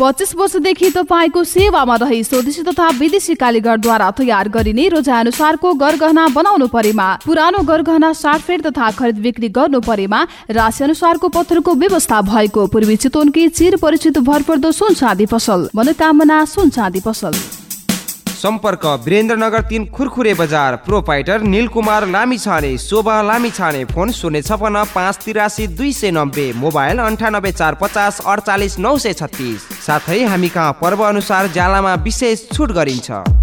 पच्चिस वर्षदेखि तपाईँको सेवामा रही स्वदेशी तथा विदेशी कालीगरद्वारा तयार गरिने रोजा अनुसारको गरगहना बनाउनु परेमा पुरानो गरगहना साटफेड तथा खरिद बिक्री गर्नु परेमा राशि अनुसारको पत्थरको व्यवस्था भएको पूर्वी चितवनकी चिर परिचित भरपर्दो चाँदी पसल। मनोकामना सुन चाँदी पसल। सम्पर्क वीरेन्द्रनगर तिन खुरखुरे बजार प्रोपाइटर निलकुमार लामिछाने शोभा लामिछाने फोन शून्य छपन्न पाँच तिरासी दुई सय नब्बे मोबाइल अन्ठानब्बे चार पचास अडचालिस नौ सय छत्तिस। साथै हामी कहाँ पर्व अनुसार जालामा विशेष छुट गरिन्छ।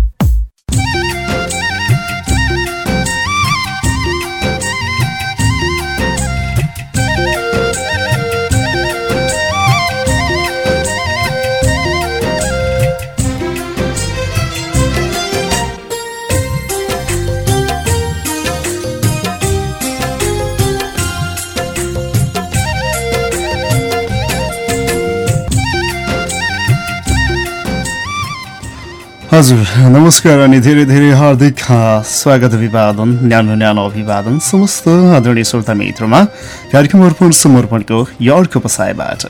हजुर नमस्कार अनि धेरै धेरै हार्दिक स्वागत अभिवादन न्यानो न्यानो अभिवादन समस्त आदरणीय श्रोता मित्रमा कार्यक्रम अर्पण समर्पणको यो अर्को बसाइबाट।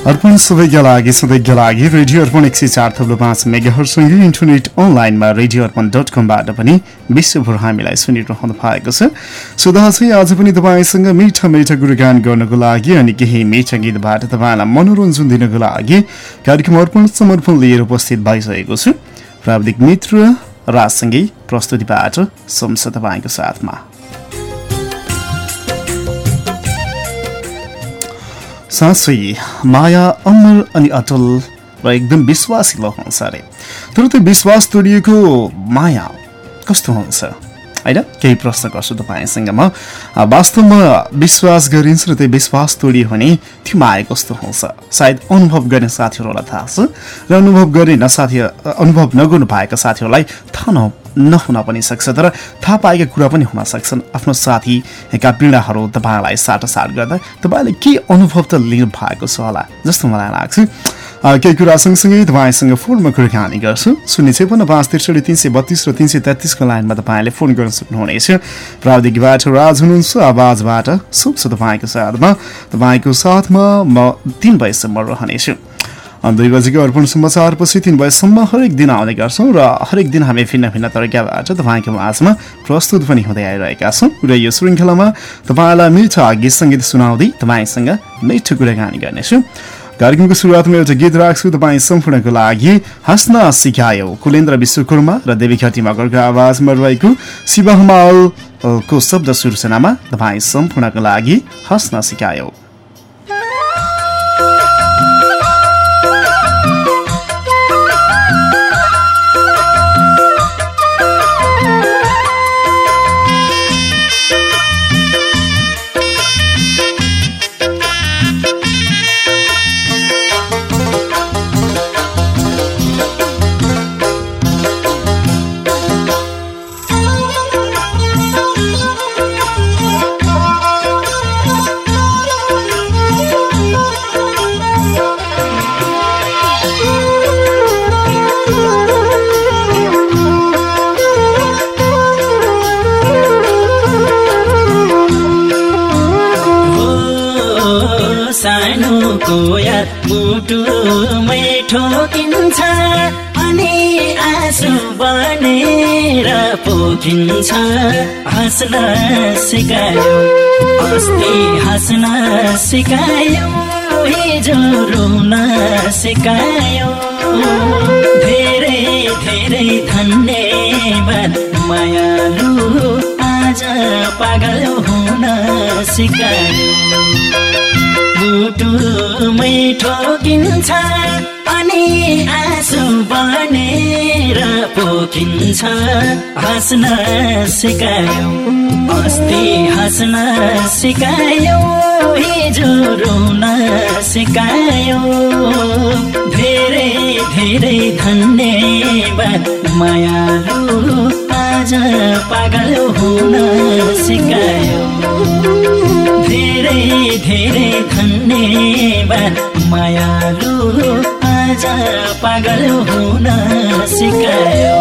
अर्पण सबैका लागि सधैँका लागि रेडियो अर्पण एक सय चार थप्लो पाँच मेगाहरूसँगै इन्टरनेट अनलाइनमा रेडियो अर्पण डट कमबाट पनि विश्वभर हामीलाई सुनिरहनु भएको छ। सुधा चाहिँ आज पनि तपाईँसँग मिठा मिठा गुणगान गर्नको लागि अनि केही मिठा गीतबाट तपाईँलाई मनोरञ्जन दिनको लागि कार्यक्रम अर्पण समर्पण लिएर उपस्थित भइसकेको छु। प्राविधिक मित्र राजसँगै प्रस्तुतिबाट सम्स तपाईँको साथमा। साँच्चै माया अमर अनि अटल र एकदम विश्वासिलो हुन्छ अरे। तर त्यो विश्वास तोडिएको माया कस्तो हुन्छ? होइन केही प्रश्न गर्छु तपाईँसँग म। वास्तवमा विश्वास गरिन्छ र त्यो विश्वास तोडियो भने त्यो माया कस्तो हुन्छ? सायद अनुभव गर्ने साथीहरूलाई थाहा छ। र अनुभव गर्ने साथी अनुभव नगर्नु पाएका साथीहरूलाई थाहा न नहुन पनि सक्छ तर थाहा पाएका कुरा पनि हुन सक्छन्। आफ्नो साथीका पीडाहरू तपाईँलाई साटासाट गर्दा तपाईँले के अनुभव त लिनु भएको छ होला जस्तो मलाई लाग्छ। केही कुरा सँगसँगै तपाईँसँग फोनमा कुराकानी गर्छु। शून्य छेपन्न पाँच त्रिसठी तिन सय बत्तिस र तिन सय तेत्तिसको लाइनमा तपाईँले फोन गर्न सक्नुहुनेछ। प्राविधिकबाट राज हुनुहुन्छ आवाजबाट शुभ छ तपाईँको साथमा। तपाईँको साथमा म तिन बजीसम्म रहनेछु। दुई बजेको अर्पण समाचारपछि तिन बजीसम्म हरेक दिन आउने गर्छौँ र हरेक दिन हामी भिन्न भिन्न तरिकाबाट तपाईँको माझमा प्रस्तुत पनि हुँदै आइरहेका छौँ। र यो श्रृङ्खलामा तपाईँलाई मिठो गीत सङ्गीत सुनाउँदै तपाईँसँग मिठो कुराकानी गर्नेछु। कार्यक्रमको सुरुवातमा एउटा गीत राख्छु तपाईँ सम्पूर्णको लागि। हाँस्न सिकायो कुलेन्द्र विश्वकर्मा र देवी ख्याति मगरको आवाजमा रहेको शिव हमालको शब्द सूचनामा तपाईँ सम्पूर्णको लागि हाँस्न सिकायो। मुटुमै ठोकिन्छ अनि आँसु बनेर पोखिन्छ हाँस्न सिकायो अस्ति हाँस्न सिकायो हिजो रुन सिकायो। धेरै धेरै धन्यवाद मायालु आज पागल हुन सिकायो। मुटुमै ठोकिन्छ अनि आँसु बनेर पोखिन्छ। हाँस्न सिकायो। अस्ति हाँस्न सिकायो हिजो रुन सिकायो। धेरै धेरै धन्यवाद मायालु। आज पागल हुन सिकायो। धेरै धेरै धन्यवाद मायालु आज पागल हुन सिकायो।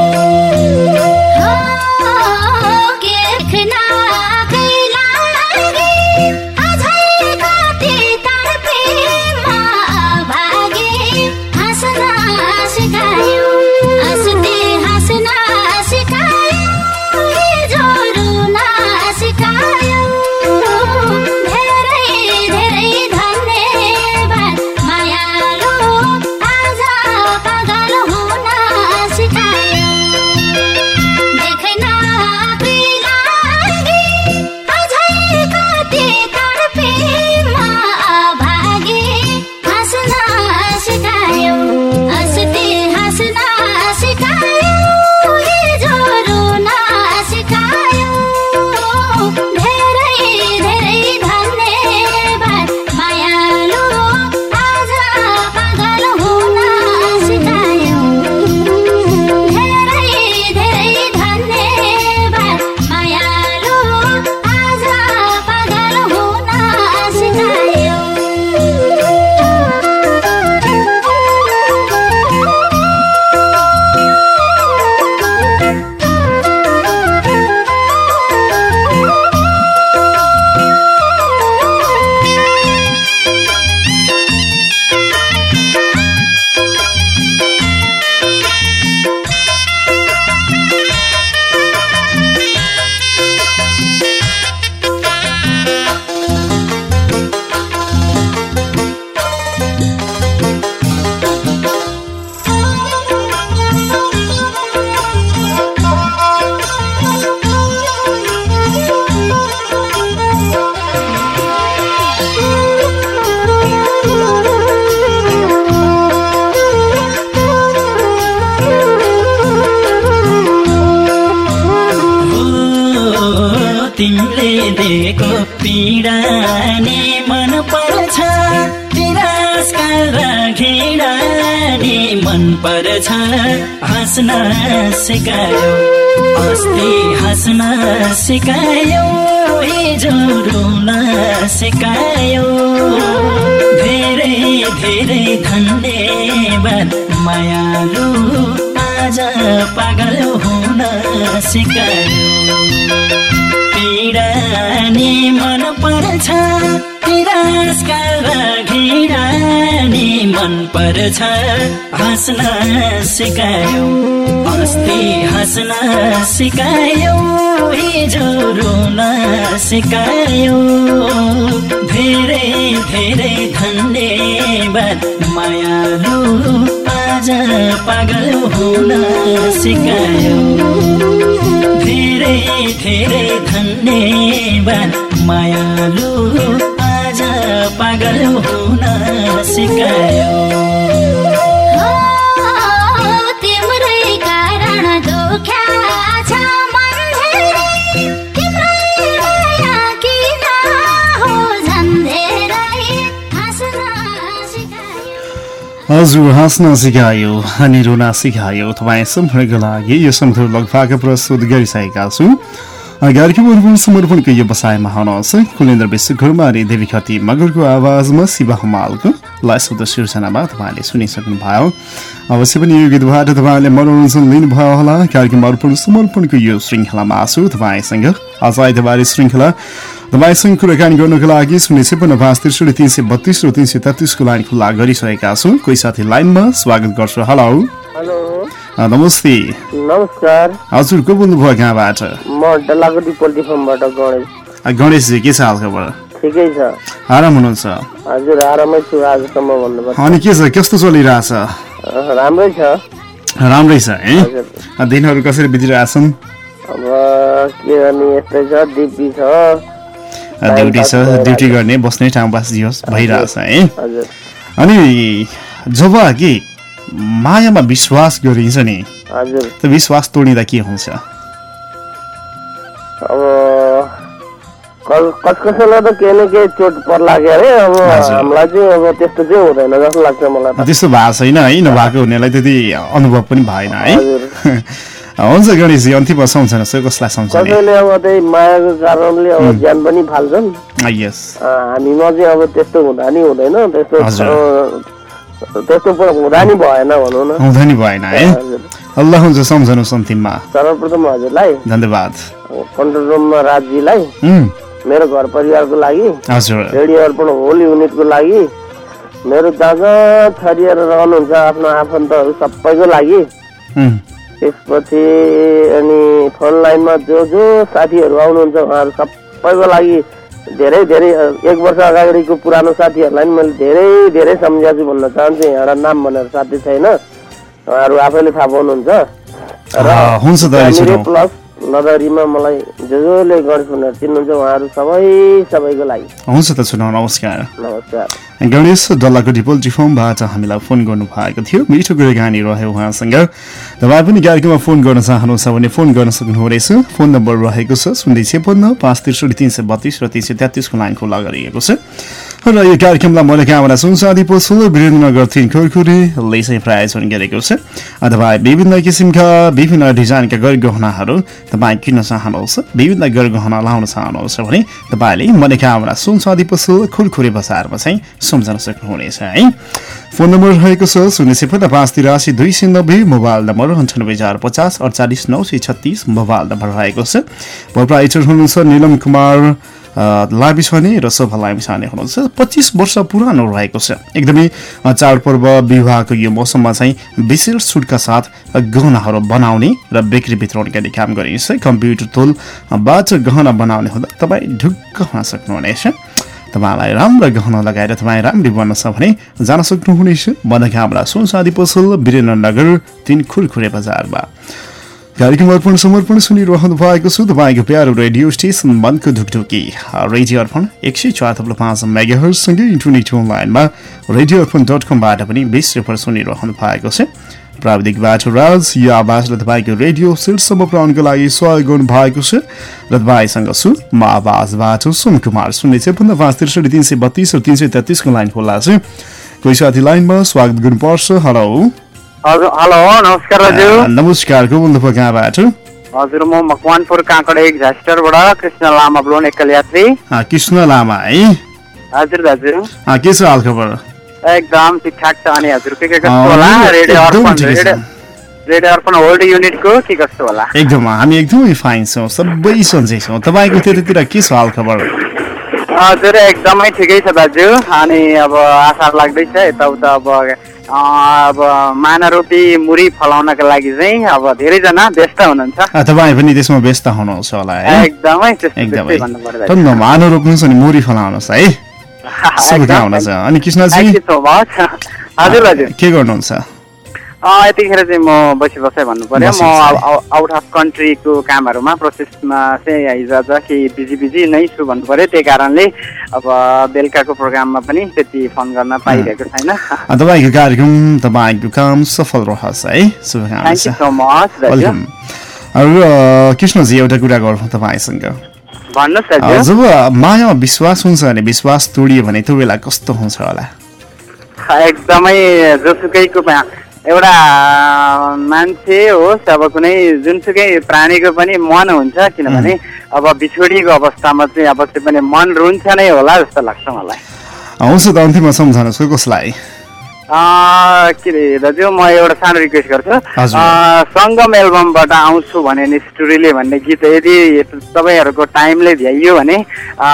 पर्छ हाँस्न सिकायो। अस्ति हाँस्न सिकायो हिजो रुन सिकायो। धेरै धेरै धन्यवाद मायालु आज पागल हुन सिकायो। पीडा नि मन पर्छ तिरस्कार र घृणा नि मन पर्छ। हाँस्न सिकायो। अस्ति हाँस्न सिकायो। हिजो रुन सिकायो। धेरै धेरै धन्यवाद। मायालु आज पागल हुन सिकायो। धेरै धेरै धन्यवाद। मायालु आज पागल हुन सिकायो। तिम्रै कारण दुख्या छ मन धेरै तिम्रै माया किन हो झन् धेरै हाँस्न सिकायो। हजुर हाँस्न सिकायो अनि रुन सिकायो। तपाईँ सम्पूर्णको लागि यो सम्झौता लगभाग प्रस्तुत गरिसकेका छु। कार्यक्रम अर्पण समर्पणको व्यवसायमा हुनुहुन्छ कुलेन्द्र विश्वकर्मा अनि देवी खती मगरको आवाजमा शिव हमालको लाइसुद्ध शीर्षनामा तपाईँले सुनिसक्नुभयो अवश्य पनि यो गीतबाट तपाईँले मनोरञ्जन लिनुभयो होला कार्यक्रम अर्पण समर्पणको यो श्रृङ्खलामा छु तपाईँसँग आज आइतबार श्रृङ्खला तपाईँसँग कुराकानी गर्नुको लागि शून्य छेपन्न पाँच त्रिसठी तिन सय बत्तिस र तिन सय तेत्तिसको लाइन खुल्ला गरिसकेका छौँ कोही साथी लाइनमा स्वागत गर्छु हेलो नमस्ते। नमस्कार। हजुर को बोल्नुभयो कहाँबाट? म डल्लाकोटी पोल्ट्री फार्मबाट गणेश। गणेशजी के छ हालखबर? ठिकै छ। आराम हुनुहुन्छ? हजुर आरामै छु आजसम्म भन्नुपर्छ अनि के छ कस्तो चलिरहेछ? राम्रै छ। राम्रै छ है दिनहरू कसरी बितिरहेछन्? अब के गर्ने यस्तै छ डिपी छ। ड्युटी छ ड्युटी गर्ने बस्ने टाइम पास जियोस् भइरहेछ है अनि जब कि मायामा विश्वास गरिन्छ नि। त्यो विश्वास तोडिँदा के हुन्छ? अब कस कस कसैलाई त केही न केही चोट पर्ला के अरे अब हजुर। हामीलाई चाहिँ अब त्यस्तो चाहिँ हुँदैन जस्तो लाग्छ मलाई त। त्यस्तो भएको छैन है नभएको हुनेलाई त्यति अनुभव पनि भएन है। हुन्छ गणेशजी अन्तिममा सम्झना छ कसलाई सम्झने कसैले अब त्यही मायाको कारणले अब ज्यान पनि फाल्छन्। हामीमा चाहिँ अब त्यस्तो हुँदा नि हुँदैन त्यस्तो त्यस्तो पुरा हुँदा नि भएन भनौँ न। हुँदा नि भएन है? हजुर। ल हुन्छ सम्झनुहोस् अन्तिममा सर्वप्रथम हजुरलाई धन्यवाद। कन्ट्रोल रुममा राजजीलाई मेरो घर परिवारको लागि हजुर। रेडियो अर्पण होल युनिटको लागि मेरो छरिएर रहनुहुन्छ आफ्नो आफन्तहरू सबैको लागि। त्यसपछि अनि फोन लाइनमा जो जो साथीहरू आउनुहुन्छ उहाँहरू सबैको लागि धेरै धेरै एक वर्ष अगाडिको पुरानो साथीहरूलाई पनि मैले धेरै धेरै सम्झाएको छु भन्न चाहन्छु। यहाँबाट नाम भनेर साथी छैन। उहाँहरू आफैले थाहा पाउनुहुन्छ। सुनौ। प्लस लदरीमा मलाई जो जसले गणेश भनेर चिन्नुहुन्छ उहाँहरू सबै सबैको लागि। हुन्छ त सुनाउ नमस्कार। नमस्कार। गणेश डल्लाको पोल्ट्री फार्मबाट हामीलाई फोन गर्नु भएको थियो। मिठो कुराकानी रह्यो उहाँसँग। तपाईँ पनि कार्यक्रममा फोन गर्न चाहनुहुन्छ भने फोन गर्न सक्नुहुनेछ फोन नम्बर रहेको छ शून्य छेपन्न पाँच त्रिसठी तिन सय बत्तिस र तिन सय तेत्तिसको लाइन खुल्ला गरिएको छ। र यो कार्यक्रमलाई मनोकामना सुनसादी पसल वीरेन्द्रनगर तिन खुरखुरीले चाहिँ प्रायोजन गरेको छ अथवा विभिन्न किसिमका विभिन्न डिजाइनका गरगहनाहरू तपाईँ किन्न चाहनुहुन्छ विभिन्न गरगहना लाउन चाहनुहुन्छ भने तपाईँले मनोकामना सुनसादी पसल खुरखुरी बजारमा चाहिँ सम्झन सक्नुहुनेछ है फोन नम्बर रहेको छ शून्य छपन्न पाँच तिरासी दुई सय नब्बे मोबाइल नम्बर अन्ठानब्बे चार पचास अडचालिस नौ सय छत्तिस मोबाइल नम्बर रहेको छ प्रोप्राइटर हुनुहुन्छ निलम कुमार लाबी छाने र शोभा लामी छाने हुनुहुन्छ। पच्चिस वर्ष पुरानो रहेको छ। एकदमै चाडपर्व विवाहको यो मौसममा चाहिँ विशेष छुटका साथ गहनाहरू बनाउने र बिक्री वितरण गर्ने काम गरिन्छ। कम्प्युटर तोलबाट गहना बनाउने हुँदा तपाईँ ढुक्क हुन सक्नुहुनेछ। तपाईँलाई राम्रो गहना लगाएर तपाईँ राम्री बन्न छ भने जान सक्नुहुनेछ। मनोकामना सुनसादी पसल वीरेन्द्रनगर तिन खुरखुरे बजारमा। कार्यक्रम अर्पण समर्पण सुनिरहनु भएको छु। तपाईँको प्यारो रेडियो स्टेसन मनको ढुकढुकी। रेडियो अर्पण एक सय चार थप्लो पाँच मेगाहरूसँगै इन्टरनेट अनलाइनमा रेडियो अर्पण डट कमबाट पनि विश्वभर सुनिरहनु भएको छ। प्राविधिकबाट राज यो आवाजले तपाईँको रेडियो शीर्षमा पुऱ्याउनुको लागि सहयोग गर्नु भएको छ। र तपाईँसँग छु म आवाजबाट सुन कुमार। शून्य छेपन्न पाँच त्रिसठी तिन सय बत्तिस र तिन सय तेत्तिसको लाइन खुल्ला छ। कोही साथी लाइनमा स्वागत गर्नुपर्छ। हेलो। हेलो नमस्कार दाजु। नमस्कार को बोल्नु कहाँबाट? हजुर म मकवानपुर काँकड एक झास्टरबाट कृष्ण लामा ब्लोन एकल यात्री। कृष्ण लामा है? हजुर दाजु। के छ हालखबर एकदम ठिकठाक छ अनि हजुर के के कस्तो होला? रेडियो अर्पण ठिकै छ। रेडियो अर्पण होल्ड युनिटको के कस्तो होला? एकदम हामी एकदमै फाइन छौँ सबै सन्चै छौँ। तपाईँको त्यतातिर के छ हालखबर हजुर एकदमै ठिकै छ दाजु। अनि अब आशा लाग्दैछ यताउता अब अब मानरोपी मुरी फलाउनका लागि चाहिँ अब धेरैजना व्यस्त हुनुहुन्छ। तपाईँ पनि त्यसमा व्यस्त हुनुहुन्छ होला है? एकदमै एकदमै। त्यस्तै भन्नु पर्यो दाजु। टन्न मानो रोप्नुहोस् अनि मुरी फलाउनुहोस् है? शुभकामना छ अनि कृष्णजी. हजुर हजुर। के गर्नुहुन्छ? यतिखेर चाहिँ म बसी बसाइ भन्नु पर्यो। म। आउट अफ कन्ट्रीको कामहरूमा प्रोसेसमा चाहिँ हिजो आज केही बिजी बिजी नै छु भन्नु पर्यो। त्यही कारणले अब बेलुकाको प्रोग्राममा पनि त्यति फोन गर्न पाइरहेको छैन। तपाईँको कार्यक्रम तपाईँको काम सफल रहोस् है। शुभकामना थ्याङ्क यू छ सो मच दाजु वेलकम र कृष्णजी एउटा कुरा गरौँ तपाईँसँग। जब माया विश्वास हुन्छ भने विश्वास तोडियो भने त्यो बेला कस्तो हुन्छ होला? एकदमै जोसुकैको एउटा मान्छे होस् अब कुनै जुनसुकै प्राणीको पनि मन हुन्छ किनभने अब बिछोडिएको अवस्थामा चाहिँ अवश्य पनि मन रुन्छ नै होला जस्तो लाग्छ मलाई। हुन्छ त अन्तिममा सम्झनुहोस् को कसलाई? के अरे दाजु म एउटा सानो रिक्वेस्ट गर्छु। सङ्गम एल्बमबाट आउँछु भने नि स्टोरीले भन्ने गीत यदि तपाईँहरूको टाइमले भ्याइयो भने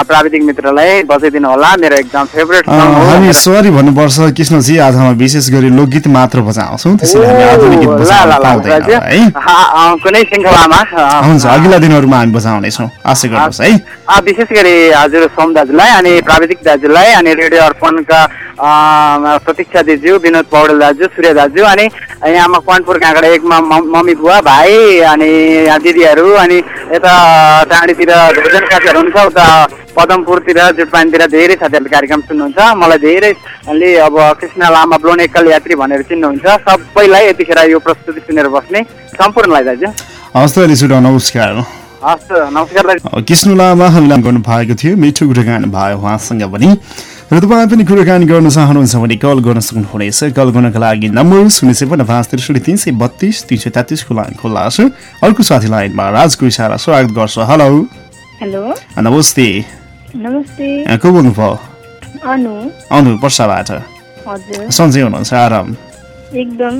प्राविधिक मित्रलाई बजाइदिनु होला। मेरो एकदम फेभरेट हामी सरी भन्नुपर्छ कृष्णजी आज हामी विशेष गरी लोकगीत मात्र बजाउँछौँ। त्यसैले हामी आधुनिक गीत। है? कुनै श्रृङ्खलामा हुन्छ अघिल्ला दिनहरूमा हामी बजाउनेछौँ। आशा गर्नुहोस् है? विशेष गरी हजुर सोम दाजुलाई अनि प्राविधिक दाजुलाई अनि रेडियो अर्पणका प्रतीक्षा दिजु विनोद पौडेल दाजु सूर्य दाजु अनि यहाँ मकवानपुर कहाँबाट एक म- म- मम्मी बुवा भाइ अनि यहाँ दिदीहरू अनि यता टाढीतिर भोजन साथीहरू हुन्छ उता पदमपुरतिर जुटपानीतिर धेरै साथीहरूले कार्यक्रम सुन्नुहुन्छ। मलाई धेरैले अब कृष्ण लामा ब्लोन एकल यात्री भनेर चिन्नुहुन्छ। सबैलाई यतिखेर यो प्रस्तुति सुनेर बस्ने सम्पूर्णलाई दाजु। हस् त नमस्कार। हस् नमस्कार दाजु। कृष्ण लामा गर्नु भएको थियो मिठो कुराकानी भयो उहाँसँग पनि। र तपाईँ पनि कुराकानी गर्न चाहनुहुन्छ भने कल गर्न सक्नुहुनेछ। कल गर्नको लागि नम्बर शून्य सय पाँच त्रिसठी तिन सय बत्तिस तिन सय तेत्तिसको लाइन खुल्ला छ अर्को साथी लाइनमा राजको इसारा स्वागत गर्छ। हेलो। हेलो। नमस्ते। नमस्ते। को बोल्नुभयो? अनु। आउनु पर्साबाट। सन्चै हुनुहुन्छ आराम? एकदम।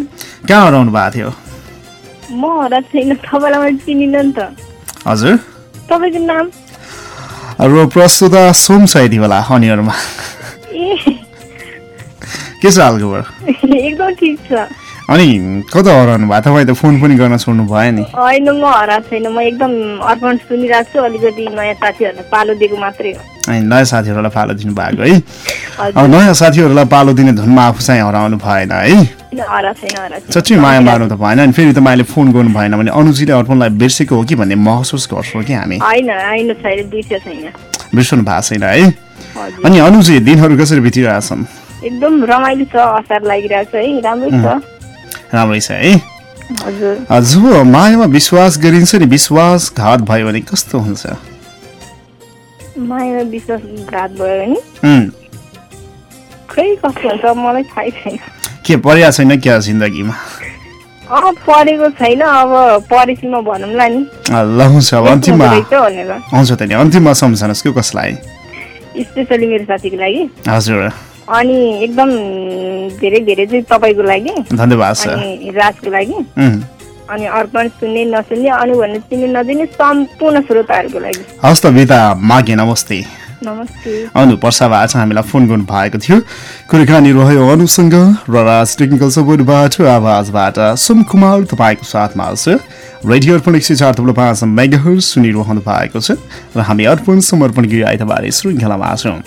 कहाँ हराउनु भएको थियो? म हरा छैन तपाईँलाई मैले चिनिनँ नि त। हजुर। तपाईँको नाम? र प्रस्तुता सोम छ यति बेला अनिहरूमा के छ हालखबर एकदम ठिक छ। अनि कता हराउनु भयो? तपाईँ त फोन पनि गर्न छोड्नु भयो नि। होइन म हरा छैन। म एकदम अर्पण सुनिरहेको छु। अलिकति नयाँ साथीहरूलाई पालो दिएको मात्रै हो। अनि नयाँ साथीहरूलाई पालो दिनु भएको है। अब नयाँ साथीहरूलाई पालो दिने धुनमा आफू चाहिँ हराउनु भएन है। सच्चै माया मार्नु त भएन। अनि फेरि तपाईँले फोन गर्नु भएन भने अनुजीले अर्पणलाई बिर्सेको हो कि भन्ने महसुस गर्छौँ कि हामी? बिर्सनु भएको छैन है। अनि अनुजी दिनहरू कसरी बितिरहेछन्? एकदम रमाइलो छ असार लागिरहेको छ है राम्रै छ। राम्रै छ है। हजुर। जब मायामा विश्वास गरिन्छ नि विश्वासघात भयो भने कस्तो हुन्छ? माया विश्वासघात भयो भने? खै कस्तो हुन्छ मलाई थाहै छैन। के परेको छैन क्या जिन्दगीमा? अँ पढेको छैन अब परेपछि म भनौँला नि। ल हुन्छ अन्तिममा। आउँछ त नि अन्तिममा सम्झनुहोस् कि कसलाई? स्पेसली मेरो साथीको लागि। हजुर। अनि एकदम धेरै धेरै चाहिँ तपाईँको लागि। धन्यवाद अनि राजको लागि। अनि अर्पण सुन्ने नसुन्ने अनु भन्ने चिन्ने नचिन्ने सम्पूर्ण श्रोताहरूको लागि। हवस् त बिता मागे नमस्ते। नमस्ते। अनु पर्साबाट हामीलाई फोन गर्नु भएको थियो। कुराकानी रह्यो अनुसँग र राज टेक्निकल सपोर्टबाट आवाजबाट सुम कुमार तपाईँको साथमा छ रेडियो अर्पण एक सय चार थप्लो पाँच मेगाहर सुनिरहनु भएको छ र हामी अर्पण समर्पण गरी आइतबारे श्रृङ्खलामा छौँ।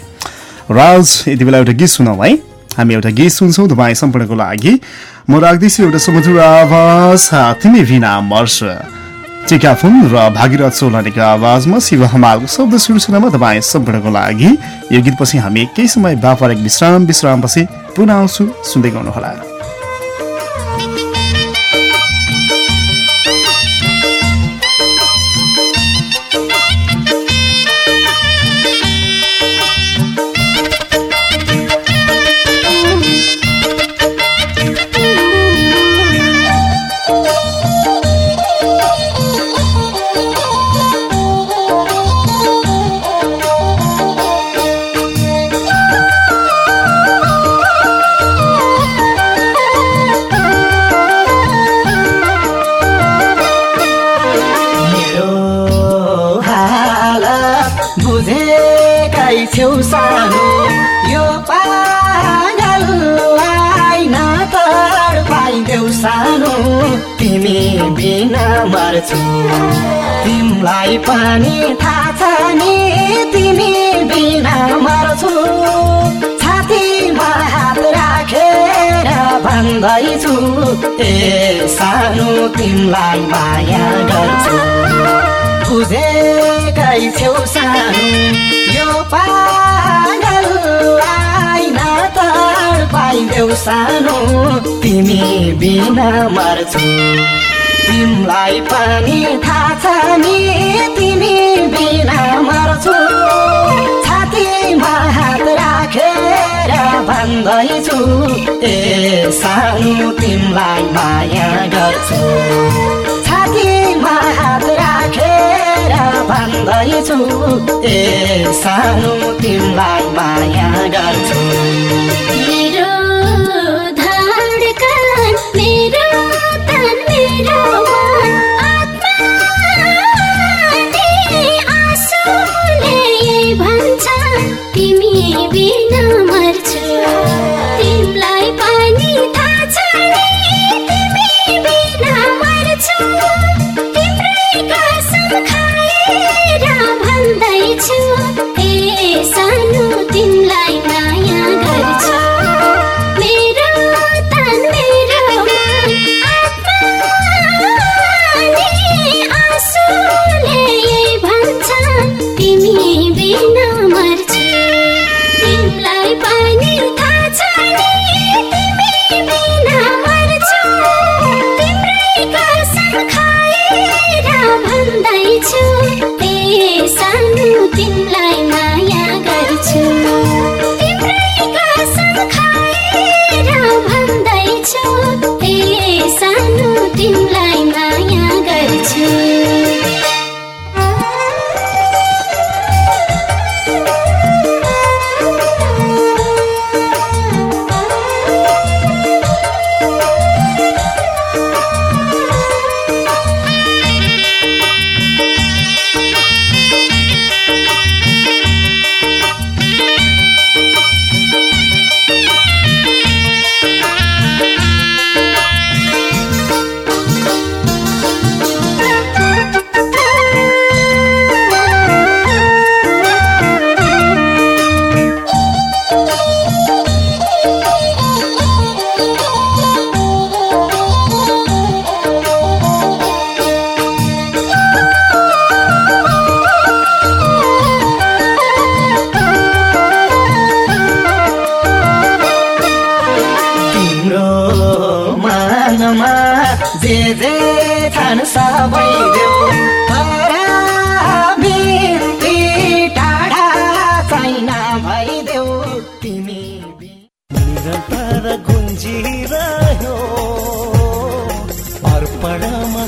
राज यति बेला एउटा गीत सुनौँ है। हामी एउटा गीत सुन्छौँ तपाईँ सम्पूर्णको लागि। म राख्दैछु एउटा सुमधुर आवाज तिमी बिना मर्छ। टिका फुन र भागीरथ चौलानीको आवाजमा शिव हमालको शब्द सूचनामा तपाईँ सम्पूर्णको लागि यो गीतपछि हामी केही समय व्यापारिक विश्राम विश्रामपछि पुनः आउँछु। सुन्दै गर्नुहोला। तिमीलाई पनि थाहा छ नि तिमी बिना मर्छु। छातीमा हात राखेर भन्दैछु ए सानो तिमीलाई माया गर्छु। बुझेकै छेउ सानो यो नतर पाइदेऊ सानो तिमी बिना मर्छु। तिमीलाई पनि थाहा छ नि तिमी बिना मर्छु। छातीमा हात राखेर भन्दैछु ए सानो तिमीलाई माया गर्छु। छातीमा हात राखेर भन्दैछु ए सानो तिमीलाई माया गर्छु। अर्पणमा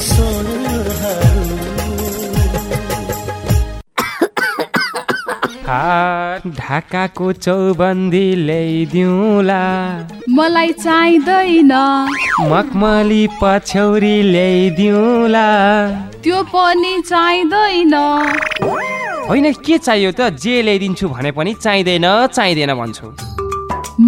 ढाकाको चौबन्दी ल्याइदिउँला। मलाई चाहिँदैन। मखमली पछ्यौरी ल्याइदिउँला। त्यो पनि चाहिँदैन। होइन के चाहियो त? जे ल्याइदिन्छु भने पनि चाहिँदैन चाहिँदैन भन्छु।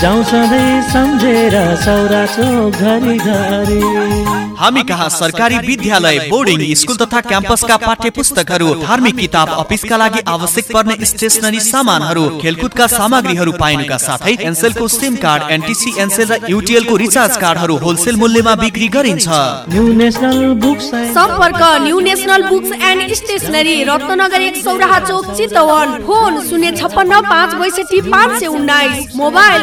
जाउँ सधैँ सम्झेर सौरा चोक घरि घरि। हामी कहाँ? सरकारी विद्यालय बोर्डिङ स्कुल तथा क्याम्पसका पाठ्य पुस्तकहरू धार्मिक किताब अफिसका लागि आवश्यक पर्ने स्टेसनरी सामानहरू खेलकुदका सामग्रीहरू पाइनुका साथै एनसेलको सिम कार्ड एनटिसी एनसेल र युटिएलको रिचार्ज कार्डहरू होलसेल मूल्यमा बिक्री गरिन्छ। न्यु नेसनल बुक्स सम्पर्क new national books and stationery Ratnagar एक सौराहा चोक चितवन। फोन शून्य छप्पन्न पाँच बैसठी पाँच सय उन्नाइस। मोबाइल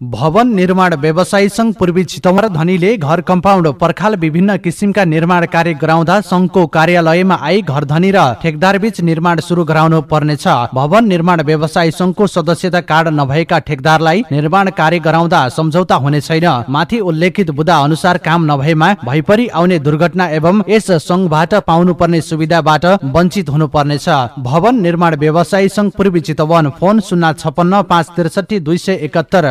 भवन निर्माण व्यवसायी संघ पूर्वी चितवन र धनीले घर कम्पाउन्ड पर्खाल विभिन्न किसिमका निर्माण कार्य गराउँदा संघको कार्यालयमा आई घर धनी र ठेकदार बीच निर्माण सुरु गराउनु पर्नेछ। भवन निर्माण व्यवसायी संघको सदस्यता कार्ड नभएका ठेकदारलाई निर्माण कार्य गराउँदा सम्झौता हुने छैन। माथि उल्लेखित बुदा अनुसार काम नभएमा भइपरि आउने दुर्घटना एवं यस संघबाट पाउनुपर्ने सुविधाबाट वञ्चित हुनु पर्नेछ भवन निर्माण व्यवसायी संघ पूर्वी चितवन फोन शून्य छपन्न पाँच त्रिसठी दुई सय एकात्तर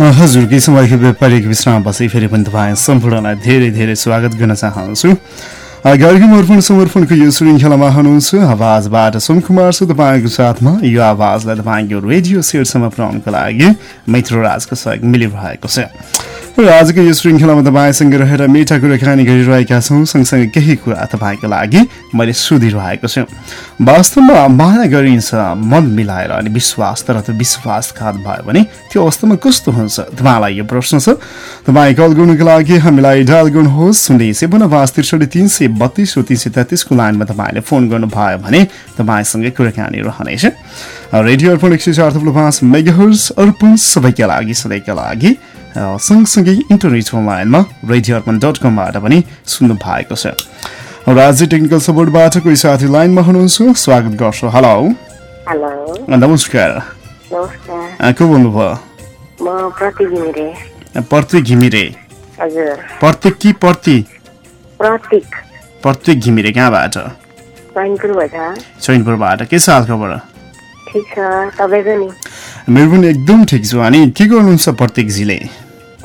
हजुर केही समयको व्यापारिक विश्रामपछि फेरि पनि तपाईँ सम्पूर्णलाई धेरै धेरै स्वागत गर्न चाहन्छु। कार्यक्रम अर्पण समर्पणको यो श्रृङ्खलामा हुनुहुन्छ आवाजबाट सोम कुमार छु तपाईँको साथमा यो आवाजलाई तपाईँको रेडियो सेटसम्म पुर्याउनुको लागि मित्र राजको सहयोग मिलिरहेको छ। र आजको यो श्रृङ्खलामा तपाईँसँग रहेर मिठा कुराकानी गरिरहेका छौँ। सँगसँगै केही कुरा तपाईँको लागि मैले सोधिरहेको छु। वास्तवमा माया गरिन्छ मन मिलाएर अनि विश्वास तर त्यो विश्वासघात भयो भने त्यो अवस्थामा कस्तो हुन्छ? तपाईँलाई यो प्रश्न छ। तपाईँ कल गर्नुको लागि हामीलाई डायल गर्नुहोस्। शून्य सेपन्न पाँच त्रिसठी तिन सय बत्तिस र तिन सय तेत्तिसको लाइनमा तपाईँले फोन गर्नुभयो भने तपाईँसँगै कुराकानी रहनेछ। रेडियो अर्पण एक सय चार थप्लो पाँच मेगाहर्स अर्पण सबैका लागि सधैँका लागि। सँगसँगै इन्टरनेट लाइनमा रेडियो अर्पण डट कमबाट पनि सुन्नु भएको छ। राज्य टेक्निकल सपोर्टबाट कोही साथी लाइनमा हुनुहुन्छ स्वागत गर्छु। हेलो। हेलो। नमस्कार। को बोल्नुभयो? म प्रति घिमिरे। प्रत्येक कि प्रति? प्रतीक प्रत्येक घिमिरे कहाँबाट? चैनपुरबाट। के छ हालखबर ठिक छ तपाईँको नि मेरो पनि एकदम ठिक छु। अनि के गर्नुहुन्छ प्रत्येकजीले?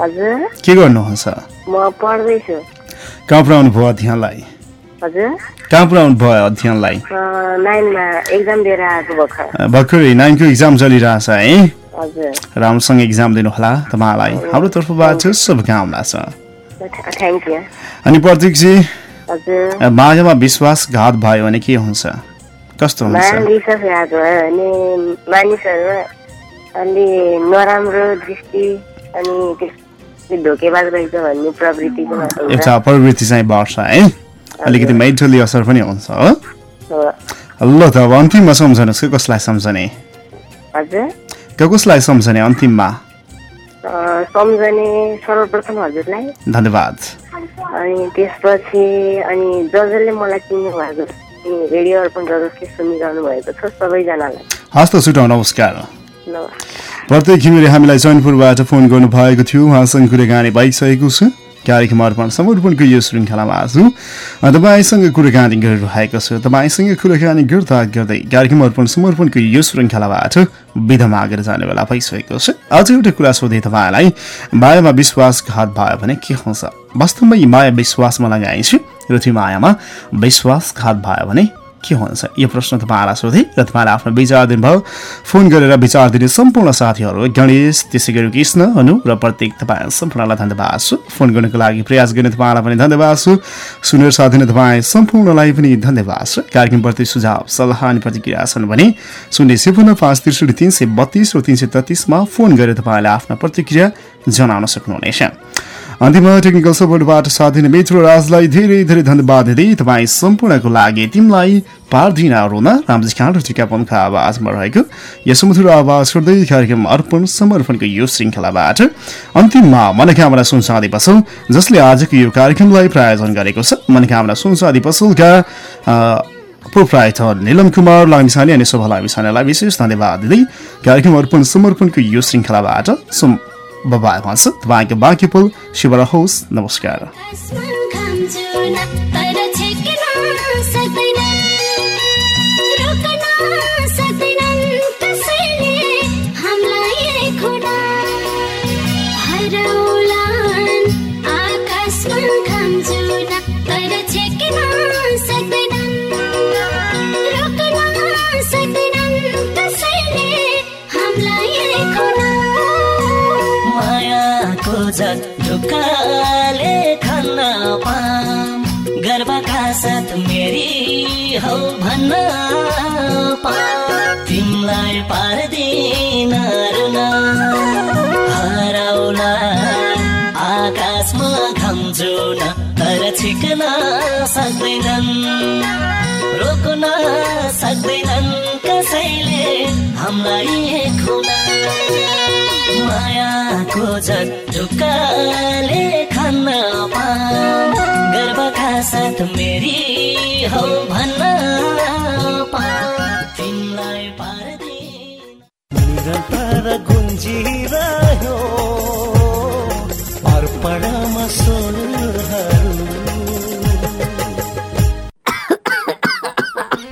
हजुर। के गर्नुहुन्छ? म पढ्दैछु। कहाँ पुऱ्याउनु भयो अध्ययनलाई? हजुर। कहाँ पुऱ्याउनु भयो अध्ययनलाई? नाइनमा एक्जाम दिएर आएको भर्खर। भर्खरै नाइनको इक्जाम चलिरहेछ है। राम्रोसँग इक्जाम दिनुहोला तपाईँलाई। हाम्रो तर्फबाट शुभकामना छ। अनि प्रतीकजी मायामा विश्वासघात भयो भने के हुन्छ? कस्तो हुन्छ भएको भयो भने मानिसहरूमा अलि नराम्रो दृष्टि अनि धोकेबाज रहेछ भन्ने प्रवृत्ति एउटा प्रवृत्ति चाहिँ बढ्छ है? अलिकति मेन्टली असर पनि हुन्छ हो। ल त अब अन्तिममा सम्झनुहोस् कि कसलाई सम्झने? कसलाई सम्झने अन्तिममा? सम्झने सर्वप्रथम हजुरलाई। धन्यवाद। अनि त्यसपछि अनि जसले मलाई चिन्नु भएको अनि रेडियो अर्पण जसले सुनिरहनु भएको छ सबैजनालाई। हस्त छुटाउ नमस्कार। ल प्रत्येक घिमिरे हामीलाई चैनपुरबाट फोन गर्नुभएको थियो। उहाँसँग कुराकानी भइसकेको छ। कार्यक्रम अर्पण समर्पणको यो श्रृङ्खलामा आज तपाईँसँग कुराकानी गरिरहेको छु। तपाईँसँग कुराकानी गर्दा गर्दै कार्यक्रम अर्पण समर्पणको यो श्रृङ्खलाबाट विधा मागेर जाने बेला भइसकेको छ। आज एउटा कुरा सोधेँ तपाईँलाई। मायामा विश्वासघात भयो भने के हुन्छ? वास्तवमा यी माया विश्वासमा लगाइन्छु र त्यो मायामा विश्वासघात भयो भने के हुन्छ? यो प्रश्न तपाईँलाई सोधेँ र तपाईँलाई आफ्नो विचार दिनुभयो। फोन गरेर विचार दिने सम्पूर्ण साथीहरू गणेश त्यसै गरी कृष्ण अनु र प्रत्येक तपाईँ सम्पूर्णलाई धन्यवाद छु फोन गर्नको लागि प्रयास गर्ने तपाईँलाई पनि धन्यवाद छु सुनेर साथ दिने तपाईँ सम्पूर्णलाई पनि धन्यवाद छ कार्यक्रमप्रति सुझाव सल्लाह अनि प्रतिक्रिया छन् भने शून्य सिपन्न पाँच त्रिसठी तिन सय बत्तिस र तिन सय तेत्तिसमा फोन गरेर तपाईँले आफ्ना प्रतिक्रिया जनाउन सक्नुहुनेछ। अन्तिममा टेक्निकल सपोर्टबाट साथ दिने मित्र राजलाई धेरै धेरै धन्यवाद दिँदै तपाईँ सम्पूर्णको लागि तिमीलाई पार्दिन रुन रामजी खान र टिकापनको आवाजमा रहेको यस मधुर आवाज छोड्दै कार्यक्रम अर्पण समर्पणको यो श्रृङ्खलाबाट अन्तिममा मनोकामना सुनसादी पसल जसले आजको यो कार्यक्रमलाई प्रायोजन गरेको छ। मनोकामना सुनसादी पसलका प्रोप्राइटर निलम कुमार लामिछाने अनि शोभा लामिछानेलाई विशेष धन्यवाद दिँदै कार्यक्रम अर्पण समर्पणको यो श्रृङ्खलाबाट Bye bye once. Thank you, thank people. Shivara host. Namaskar. सक्दैनन्। रोक्न सक्दैनन् कसैले हामीलाई खुन। मायाको खन्न पाम गर्वका साथ मेरी हौ भन्न तिमीलाई पार्दिन। निरन्तर गुन्जिरह्यो। अर्पणमा स्वरहरू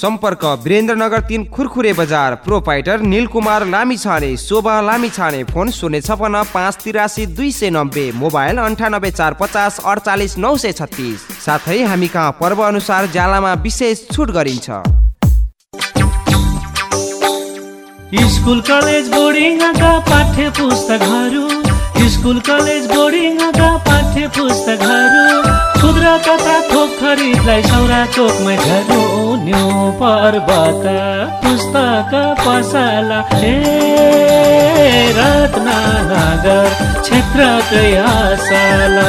सम्पर्क वीरेन्द्रनगर तिन खुरखुरे बजार। प्रोपाइटर निलकुमार लामिछाने शोभा लामिछाने फोन शून्य छपन्न पाँच तिरासी दुई सय नब्बे मोबाइल अन्ठानब्बे चार पचास अडचालिस नौ सय छत्तिस। साथै हामी कहाँ पर्व अनुसार जालामा विशेष छुट गरिन्छ। स्कुल कलेज बोर्डिङका पाठ्य पुस्तकहरू स्कुल कलेज बोर्डिङका पाठ्य पुस्तकहरू खुद्रा तथा थोक खरिदलाई सौरा चोकमै झर्नु पर्वत। पुस्तक पसला रत्नगर क्षेत्रकै असला।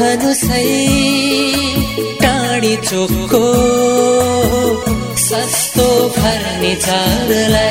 सही टाढी चोकको सस्तो फर्निचरलाई।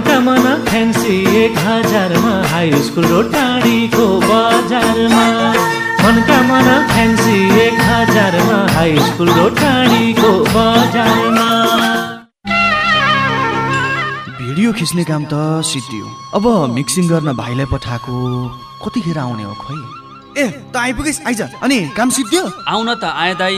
मनका मना फ्यान्सी एक हजारमा हाई स्कुल र टाढीको बजारमा। मनका मना फ्यान्सी एक हजारमा हाई स्कुल र टाढीको बजारमा। भिडियो खिच्ने काम त सिद्धियो अब मिक्सिङ गर्न भाइलाई पठाएको कतिखेर आउने हो खोइ? ए त आइपुगेस् आइज। अनि काम सिद्धियो आउन त आए दाई